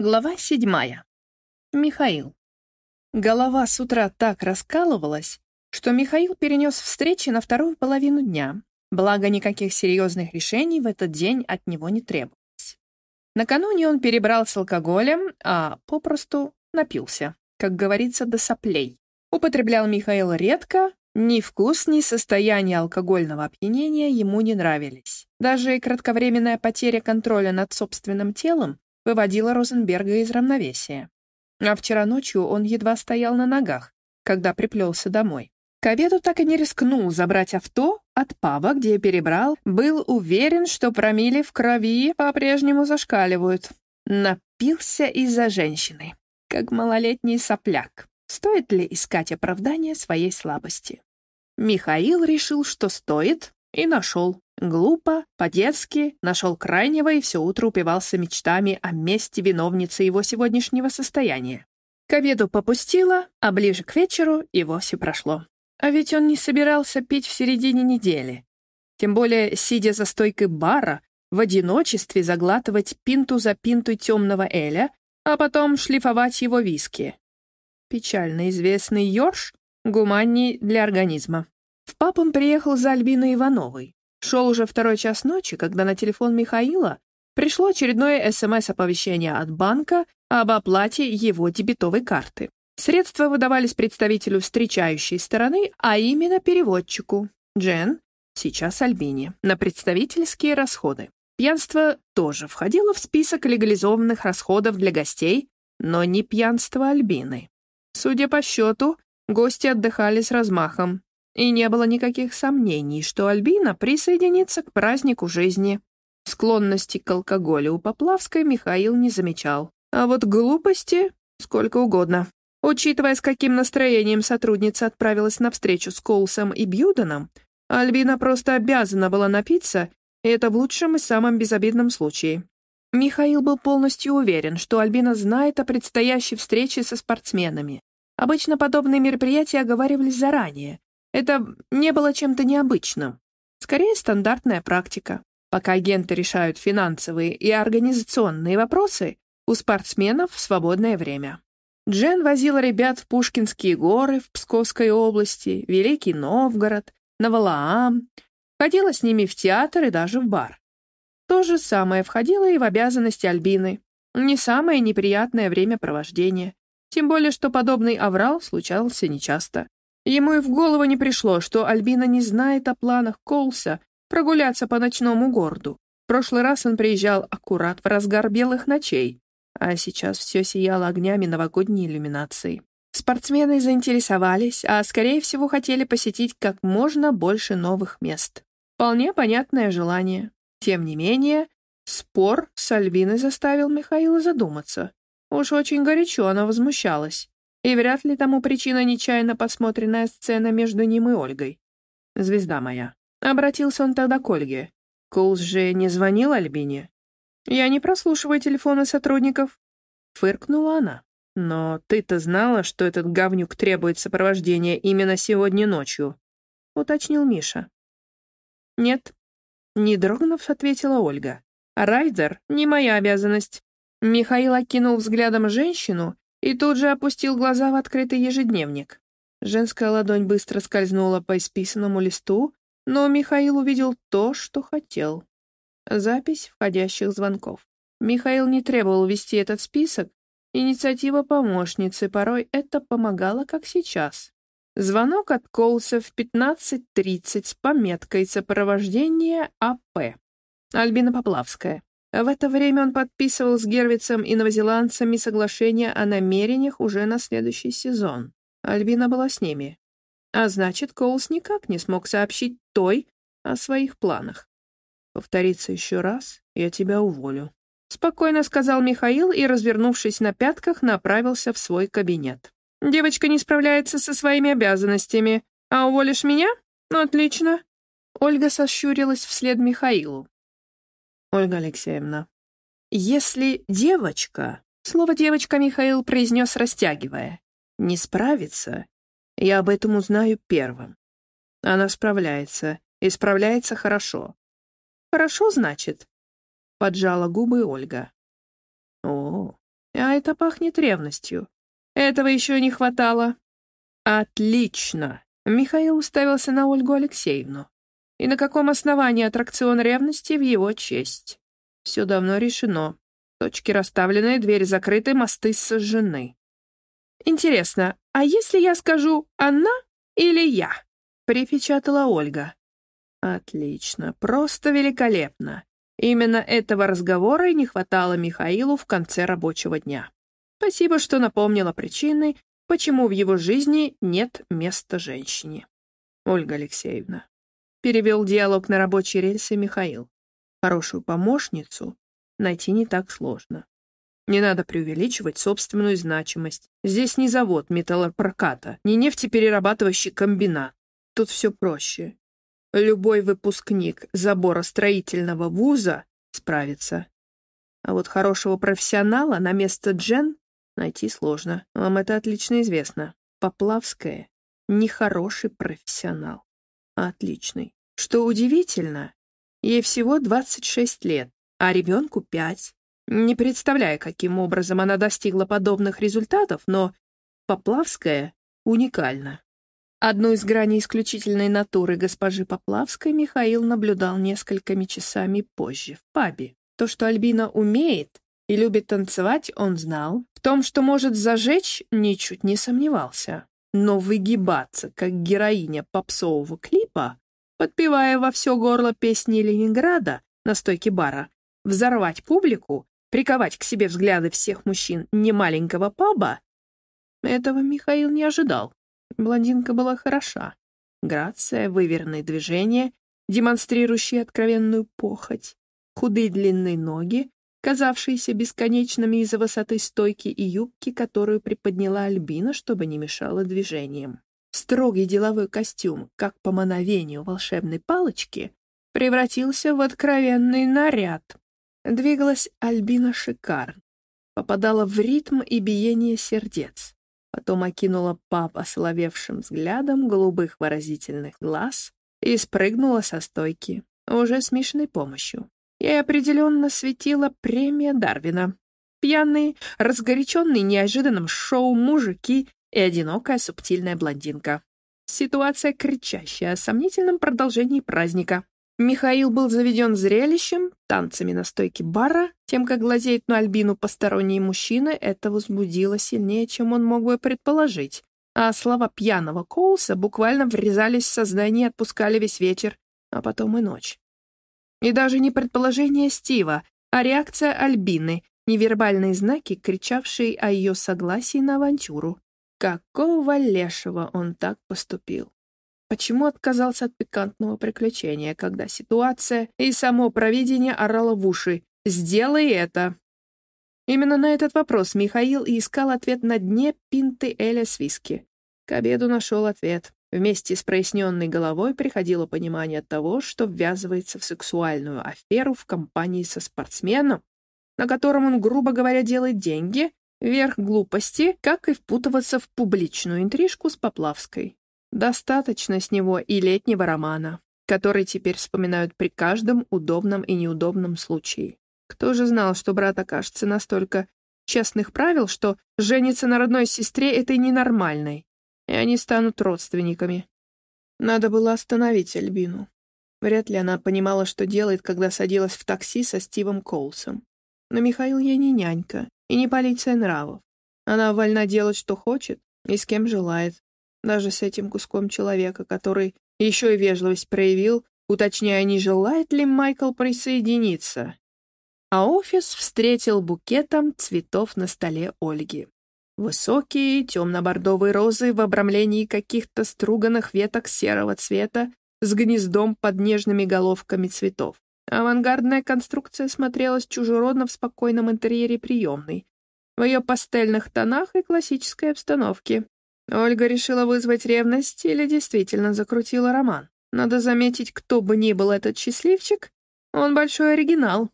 Глава седьмая. Михаил. Голова с утра так раскалывалась, что Михаил перенес встречи на вторую половину дня, благо никаких серьезных решений в этот день от него не требовалось. Накануне он перебрал с алкоголем, а попросту напился, как говорится, до соплей. Употреблял Михаил редко, ни вкус, ни состояние алкогольного опьянения ему не нравились. Даже и кратковременная потеря контроля над собственным телом выводила Розенберга из равновесия. А вчера ночью он едва стоял на ногах, когда приплелся домой. К обеду так и не рискнул забрать авто от паба, где перебрал, был уверен, что промили в крови по-прежнему зашкаливают. Напился из-за женщины, как малолетний сопляк. Стоит ли искать оправдание своей слабости? Михаил решил, что стоит, и нашел. Глупо, по-детски, нашел крайнего и все утро упивался мечтами о месте виновницы его сегодняшнего состояния. К обеду попустило, а ближе к вечеру и вовсе прошло. А ведь он не собирался пить в середине недели. Тем более, сидя за стойкой бара, в одиночестве заглатывать пинту за пинтой темного эля, а потом шлифовать его виски. Печально известный Йорш гуманней для организма. В пап он приехал за Альбиной Ивановой. Шел уже второй час ночи, когда на телефон Михаила пришло очередное СМС-оповещение от банка об оплате его дебетовой карты. Средства выдавались представителю встречающей стороны, а именно переводчику. Джен, сейчас Альбине, на представительские расходы. Пьянство тоже входило в список легализованных расходов для гостей, но не пьянство Альбины. Судя по счету, гости отдыхали с размахом, и не было никаких сомнений, что Альбина присоединится к празднику жизни. Склонности к алкоголю у Поплавской Михаил не замечал. А вот глупости сколько угодно. Учитывая, с каким настроением сотрудница отправилась на встречу с Коулсом и Бьюденом, Альбина просто обязана была напиться, и это в лучшем и самом безобидном случае. Михаил был полностью уверен, что Альбина знает о предстоящей встрече со спортсменами. Обычно подобные мероприятия оговаривались заранее, это не было чем-то необычным. Скорее, стандартная практика. Пока агенты решают финансовые и организационные вопросы, у спортсменов свободное время. Джен возила ребят в Пушкинские горы в Псковской области, Великий Новгород, Навалаам, ходила с ними в театр и даже в бар. То же самое входило и в обязанности Альбины. Не самое неприятное времяпровождение. Тем более, что подобный аврал случался нечасто. Ему и в голову не пришло, что Альбина не знает о планах Колса прогуляться по ночному городу. В прошлый раз он приезжал аккурат в разгар белых ночей, а сейчас все сияло огнями новогодней иллюминации. Спортсмены заинтересовались, а, скорее всего, хотели посетить как можно больше новых мест. Вполне понятное желание. Тем не менее, спор с Альбиной заставил Михаила задуматься. Уж очень горячо она возмущалась. И вряд ли тому причина нечаянно посмотренная сцена между ним и Ольгой. «Звезда моя». Обратился он тогда к Ольге. «Коулс же не звонил Альбине?» «Я не прослушиваю телефоны сотрудников». Фыркнула она. «Но ты-то знала, что этот говнюк требует сопровождения именно сегодня ночью?» Уточнил Миша. «Нет». Не дрогнув, ответила Ольга. «Райдер — не моя обязанность». Михаил окинул взглядом женщину и тут же опустил глаза в открытый ежедневник. Женская ладонь быстро скользнула по исписанному листу, но Михаил увидел то, что хотел. Запись входящих звонков. Михаил не требовал вести этот список. Инициатива помощницы, порой это помогало, как сейчас. Звонок от Колса в 15.30 с пометкой «Сопровождение АП». Альбина Поплавская. В это время он подписывал с Гервицем и новозеландцами соглашение о намерениях уже на следующий сезон. Альбина была с ними. А значит, Коулс никак не смог сообщить той о своих планах. «Повторится еще раз, я тебя уволю», — спокойно сказал Михаил и, развернувшись на пятках, направился в свой кабинет. «Девочка не справляется со своими обязанностями. А уволишь меня? Ну, отлично». Ольга сощурилась вслед Михаилу. Ольга Алексеевна. Если девочка, слово девочка Михаил произнес, растягивая, не справится, я об этом узнаю первым. Она справляется, и справляется хорошо. Хорошо, значит? Поджала губы Ольга. О, А это пахнет ревностью. Этого еще не хватало. Отлично. Михаил уставился на Ольгу Алексеевну. И на каком основании аттракцион ревности в его честь? Все давно решено. Точки расставлены, двери закрыты, мосты сожжены. Интересно, а если я скажу «она» или «я»? Припечатала Ольга. Отлично, просто великолепно. Именно этого разговора и не хватало Михаилу в конце рабочего дня. Спасибо, что напомнила причины, почему в его жизни нет места женщине. Ольга Алексеевна. Перевел диалог на рабочие рельсы Михаил. Хорошую помощницу найти не так сложно. Не надо преувеличивать собственную значимость. Здесь не завод металлопроката, не нефтеперерабатывающий комбинат. Тут все проще. Любой выпускник заборостроительного вуза справится. А вот хорошего профессионала на место Джен найти сложно. Вам это отлично известно. Поплавская — нехороший профессионал, а отличный. Что удивительно, ей всего 26 лет, а ребенку 5. Не представляю, каким образом она достигла подобных результатов, но Поплавская уникальна. Одну из граней исключительной натуры госпожи Поплавской Михаил наблюдал несколькими часами позже, в пабе. То, что Альбина умеет и любит танцевать, он знал. В том, что может зажечь, ничуть не сомневался. Но выгибаться, как героиня попсового клипа, подпевая во все горло песни Ленинграда на стойке бара, взорвать публику, приковать к себе взгляды всех мужчин немаленького паба, этого Михаил не ожидал. Блондинка была хороша. Грация, выверенные движения, демонстрирующие откровенную похоть, худые длинные ноги, казавшиеся бесконечными из-за высоты стойки и юбки, которую приподняла Альбина, чтобы не мешала движениям. Строгий деловой костюм, как по мановению волшебной палочки, превратился в откровенный наряд. Двигалась Альбина шикарно, попадала в ритм и биение сердец. Потом окинула пап ословевшим взглядом голубых выразительных глаз и спрыгнула со стойки, уже с Мишиной помощью. Ей определенно светила премия Дарвина. Пьяные, разгоряченные неожиданным шоу мужики и одинокая субтильная блондинка. Ситуация кричащая о сомнительном продолжении праздника. Михаил был заведен зрелищем, танцами на стойке бара, тем, как глазеет на Альбину посторонние мужчины, это возбудило сильнее, чем он мог бы предположить. А слова пьяного Коулса буквально врезались в сознание и отпускали весь вечер, а потом и ночь. И даже не предположение Стива, а реакция Альбины, невербальные знаки, кричавшие о ее согласии на авантюру. Какого лешего он так поступил? Почему отказался от пикантного приключения, когда ситуация и само провидение орало в уши «Сделай это!» Именно на этот вопрос Михаил и искал ответ на дне пинты Эля с виски. К обеду нашел ответ. Вместе с проясненной головой приходило понимание того, что ввязывается в сексуальную аферу в компании со спортсменом, на котором он, грубо говоря, делает деньги, верх глупости, как и впутываться в публичную интрижку с Поплавской. Достаточно с него и летнего романа, который теперь вспоминают при каждом удобном и неудобном случае. Кто же знал, что брат окажется настолько честных правил, что жениться на родной сестре этой ненормальной, и они станут родственниками. Надо было остановить Альбину. Вряд ли она понимала, что делает, когда садилась в такси со Стивом Коулсом. Но Михаил ей не нянька и не полиция нравов. Она вольна делать, что хочет и с кем желает, даже с этим куском человека, который еще и вежливость проявил, уточняя, не желает ли Майкл присоединиться. А офис встретил букетом цветов на столе Ольги. Высокие темно-бордовые розы в обрамлении каких-то струганных веток серого цвета с гнездом под нежными головками цветов. Авангардная конструкция смотрелась чужеродно в спокойном интерьере приемной, в ее пастельных тонах и классической обстановке. Ольга решила вызвать ревность или действительно закрутила роман. Надо заметить, кто бы ни был этот счастливчик, он большой оригинал.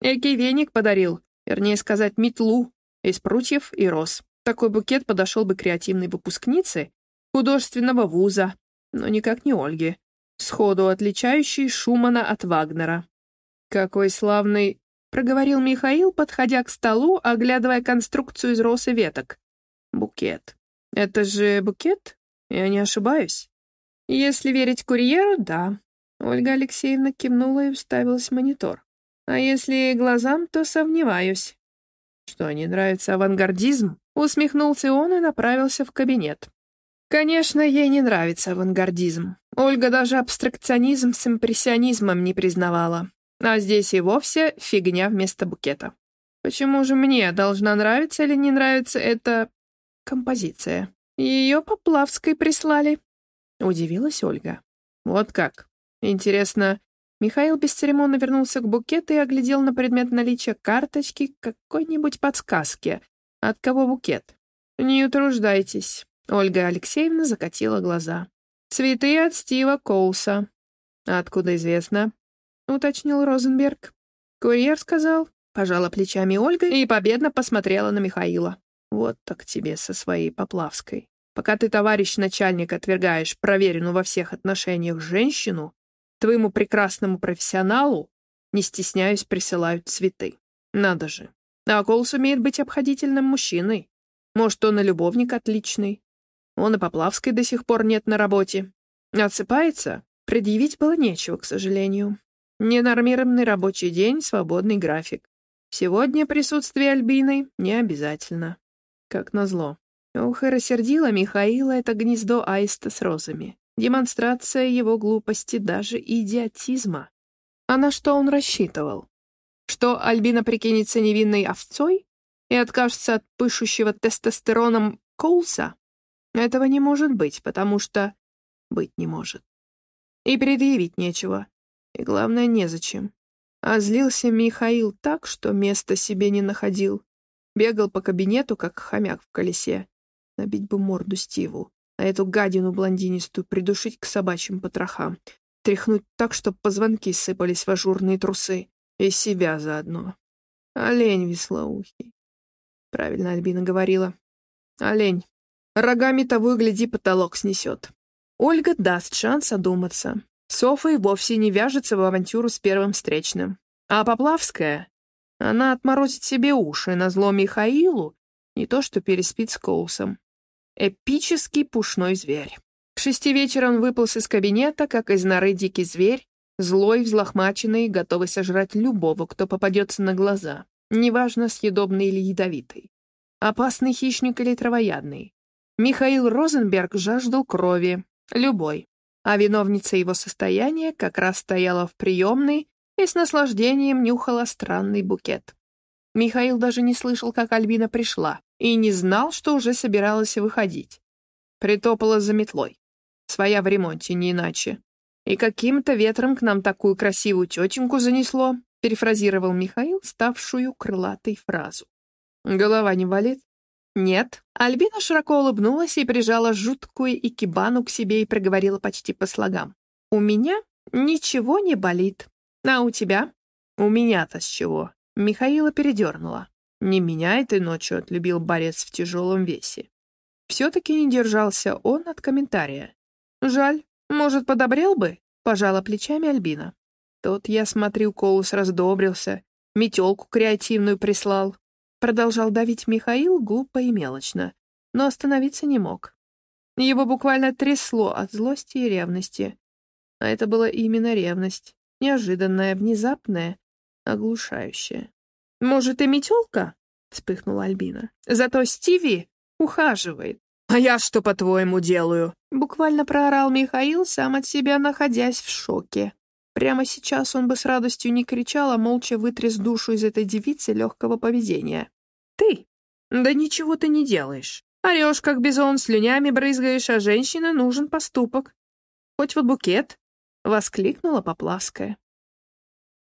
Экий веник подарил, вернее сказать, метлу из прутьев и роз. Такой букет подошел бы креативной выпускнице художественного вуза, но никак не Ольге, сходу отличающей Шумана от Вагнера. Какой славный — проговорил Михаил, подходя к столу, оглядывая конструкцию из роз и веток. «Букет. Это же букет? Я не ошибаюсь?» «Если верить курьеру, да». Ольга Алексеевна кивнула и вставилась в монитор. «А если глазам, то сомневаюсь». «Что, не нравится авангардизм?» Усмехнулся он и направился в кабинет. Конечно, ей не нравится авангардизм. Ольга даже абстракционизм с импрессионизмом не признавала. А здесь и вовсе фигня вместо букета. Почему же мне должна нравиться или не нравиться эта композиция? Ее Поплавской прислали. Удивилась Ольга. Вот как. Интересно. Михаил бесцеремонно вернулся к букету и оглядел на предмет наличия карточки какой-нибудь подсказки. От кого букет? Не утруждайтесь. Ольга Алексеевна закатила глаза. Цветы от Стива Коуса. Откуда известно? Уточнил Розенберг. Курьер сказал. Пожала плечами Ольга и победно посмотрела на Михаила. Вот так тебе со своей Поплавской. Пока ты, товарищ начальник, отвергаешь проверенную во всех отношениях женщину, твоему прекрасному профессионалу, не стесняюсь, присылают цветы. Надо же. А Колс умеет быть обходительным мужчиной. Может, он и любовник отличный. Он и Поплавской до сих пор нет на работе. Отсыпается? Предъявить было нечего, к сожалению. Ненормированный рабочий день, свободный график. Сегодня присутствие Альбины не обязательно. Как назло. Ох, и рассердила Михаила это гнездо аиста с розами. Демонстрация его глупости, даже идиотизма. А на что он рассчитывал? Что Альбина прикинется невинной овцой и откажется от пышущего тестостероном Коулса? Этого не может быть, потому что быть не может. И предъявить нечего. И главное, незачем. А злился Михаил так, что места себе не находил. Бегал по кабинету, как хомяк в колесе. Набить бы морду Стиву, а эту гадину блондинистую придушить к собачьим потрохам. Тряхнуть так, чтоб позвонки сыпались в ажурные трусы. И себя заодно. Олень веслоухий. Правильно Альбина говорила. Олень. Рогами того и гляди, потолок снесет. Ольга даст шанс одуматься. Софа и вовсе не вяжется в авантюру с первым встречным. А Поплавская? Она отморозит себе уши на зло Михаилу, не то что переспит с Коусом. Эпический пушной зверь. К шести вечера он выполз из кабинета, как из норы дикий зверь, Злой, взлохмаченный, готовый сожрать любого, кто попадется на глаза. Неважно, съедобный или ядовитый. Опасный хищник или травоядный. Михаил Розенберг жаждал крови. Любой. А виновница его состояния как раз стояла в приемной и с наслаждением нюхала странный букет. Михаил даже не слышал, как Альбина пришла, и не знал, что уже собиралась выходить. Притопала за метлой. Своя в ремонте, не иначе. «И каким-то ветром к нам такую красивую тетеньку занесло», перефразировал Михаил ставшую крылатой фразу. «Голова не болит?» «Нет». Альбина широко улыбнулась и прижала жуткую икебану к себе и проговорила почти по слогам. «У меня ничего не болит. А у тебя?» «У меня-то с чего?» Михаила передернула. «Не меня этой ночью отлюбил борец в тяжелом весе». Все-таки не держался он от комментария. «Жаль, «Может, подобрел бы?» — пожала плечами Альбина. Тот, я смотрю, Коус раздобрился, метелку креативную прислал. Продолжал давить Михаил глупо и мелочно, но остановиться не мог. Его буквально трясло от злости и ревности. А это была именно ревность. Неожиданная, внезапная, оглушающая. «Может, и метелка?» — вспыхнула Альбина. «Зато Стиви ухаживает. «А я что, по-твоему, делаю?» Буквально проорал Михаил, сам от себя находясь в шоке. Прямо сейчас он бы с радостью не кричал, а молча вытряс душу из этой девицы легкого поведения. «Ты? Да ничего ты не делаешь. Орешь, как бизон, слюнями брызгаешь, а женщине нужен поступок. Хоть вот букет?» — воскликнула Поплавская.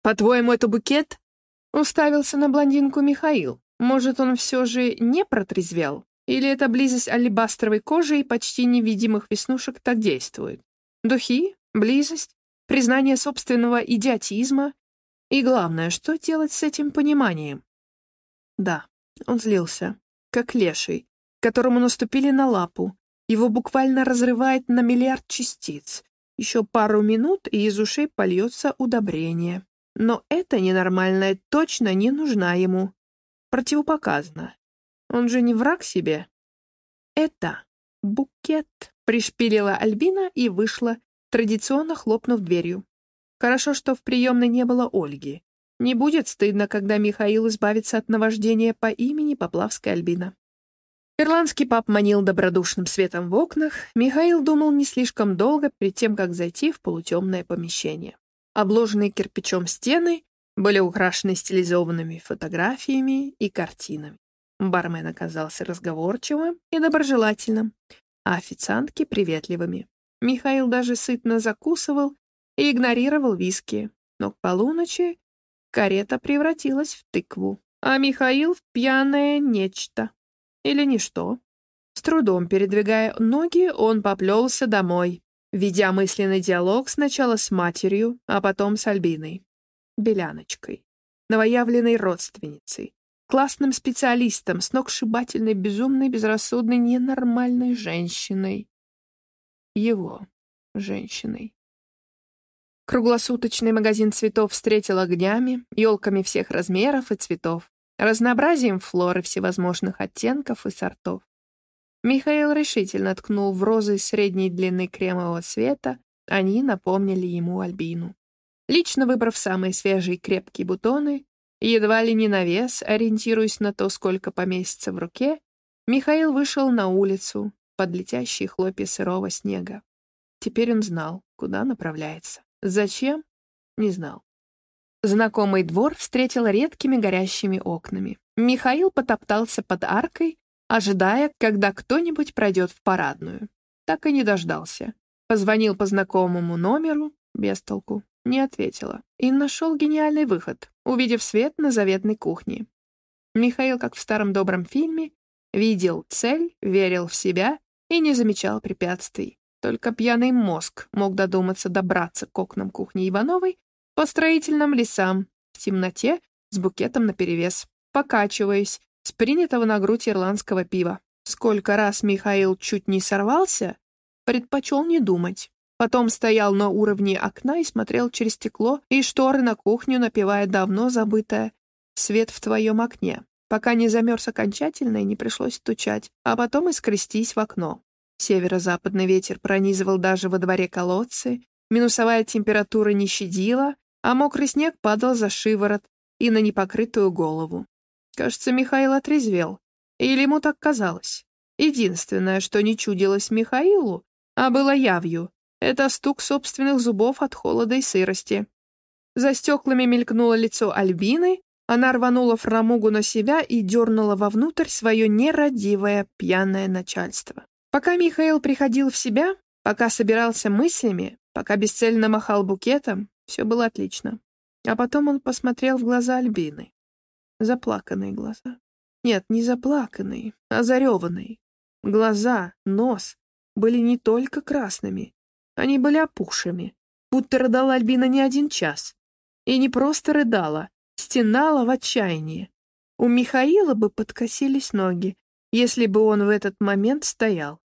«По-твоему, это букет?» — уставился на блондинку Михаил. «Может, он все же не протрезвел?» Или эта близость алебастровой кожи и почти невидимых веснушек так действует? Духи? Близость? Признание собственного идиотизма? И главное, что делать с этим пониманием? Да, он злился, как леший, которому наступили на лапу. Его буквально разрывает на миллиард частиц. Еще пару минут, и из ушей польется удобрение. Но эта ненормальная точно не нужна ему. Противопоказана. Он же не враг себе. Это букет, пришпилила Альбина и вышла, традиционно хлопнув дверью. Хорошо, что в приемной не было Ольги. Не будет стыдно, когда Михаил избавится от наваждения по имени Поплавская Альбина. Ирландский пап манил добродушным светом в окнах. Михаил думал не слишком долго перед тем, как зайти в полутемное помещение. Обложенные кирпичом стены были украшены стилизованными фотографиями и картинами. Бармен оказался разговорчивым и доброжелательным, а официантки — приветливыми. Михаил даже сытно закусывал и игнорировал виски, но к полуночи карета превратилась в тыкву, а Михаил — в пьяное нечто. Или ничто. С трудом передвигая ноги, он поплелся домой, ведя мысленный диалог сначала с матерью, а потом с Альбиной, Беляночкой, новоявленной родственницей, классным специалистом, сногсшибательной, безумной, безрассудной, ненормальной женщиной. Его женщиной. Круглосуточный магазин цветов встретил огнями, елками всех размеров и цветов, разнообразием флоры всевозможных оттенков и сортов. Михаил решительно ткнул в розы средней длины кремового цвета, они напомнили ему Альбину. Лично выбрав самые свежие крепкие бутоны, Едва ли не на вес, ориентируясь на то, сколько поместится в руке, Михаил вышел на улицу под летящие хлопья сырого снега. Теперь он знал, куда направляется. Зачем? Не знал. Знакомый двор встретил редкими горящими окнами. Михаил потоптался под аркой, ожидая, когда кто-нибудь пройдет в парадную. Так и не дождался. Позвонил по знакомому номеру, без толку. Не ответила. И нашел гениальный выход, увидев свет на заветной кухне. Михаил, как в старом добром фильме, видел цель, верил в себя и не замечал препятствий. Только пьяный мозг мог додуматься добраться к окнам кухни Ивановой по строительным лесам, в темноте, с букетом наперевес, покачиваясь, с принятого на грудь ирландского пива. Сколько раз Михаил чуть не сорвался, предпочел не думать. Потом стоял на уровне окна и смотрел через стекло и шторы на кухню, напевая давно забытое «Свет в твоем окне», пока не замерз окончательно и не пришлось стучать, а потом и в окно. Северо-западный ветер пронизывал даже во дворе колодцы, минусовая температура не щадила, а мокрый снег падал за шиворот и на непокрытую голову. Кажется, Михаил отрезвел. Или ему так казалось. Единственное, что не чудилось Михаилу, а было явью, это стук собственных зубов от холода и сырости. За стеклами мелькнуло лицо Альбины, она рванула фрамугу на себя и дернула вовнутрь свое нерадивое пьяное начальство. Пока Михаил приходил в себя, пока собирался мыслями, пока бесцельно махал букетом, все было отлично. А потом он посмотрел в глаза Альбины. Заплаканные глаза. Нет, не заплаканные, а зареванные. Глаза, нос были не только красными, они были опухшими, будто рыдала Альбина не один час. И не просто рыдала, стенала в отчаянии. У Михаила бы подкосились ноги, если бы он в этот момент стоял.